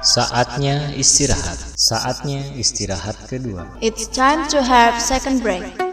Saatnya istirahat. Saatnya istirahat kedua. It's time to have second break.